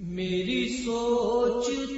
میری سوچ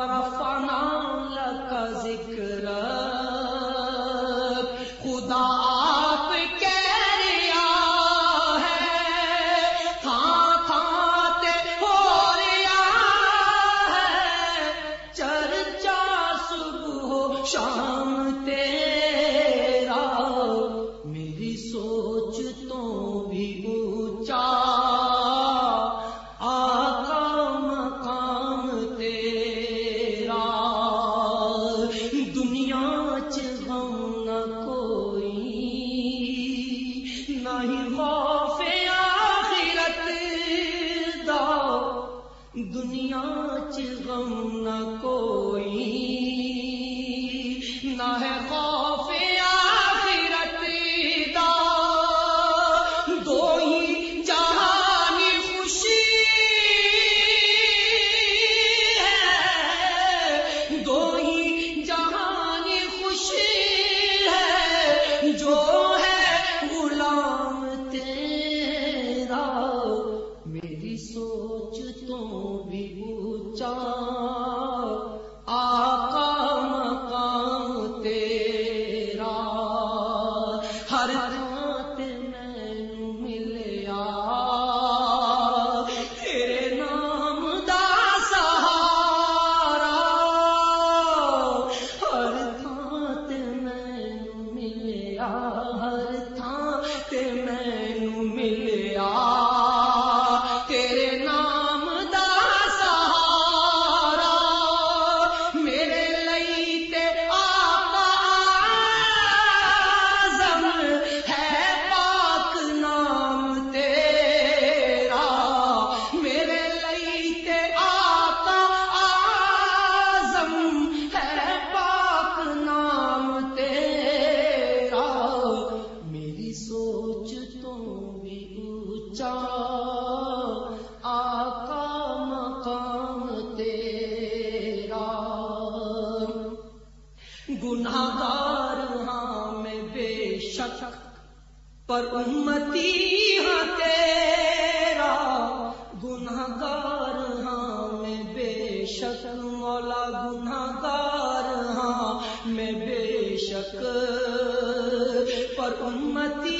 طرف آنچ غم نہ کوئی نہ ہے خوف سوچ تم بھی اونچا بے شک، پر امتی ہاں تیرا۔ گناہگار ہاں میں بے شک، مولا گناہگار ہاں میں بے شک، پر امتی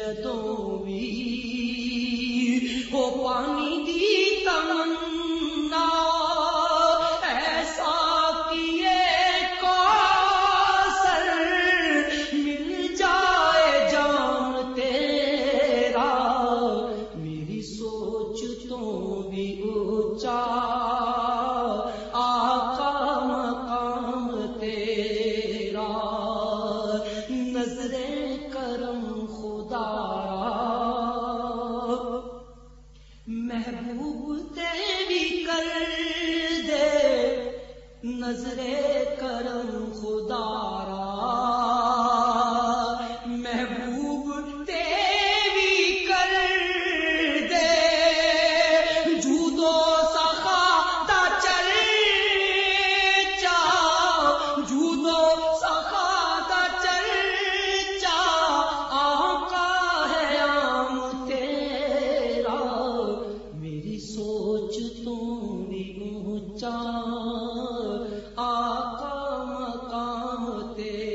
جدوں وہ پانی کر دے نظر کرم خدا آ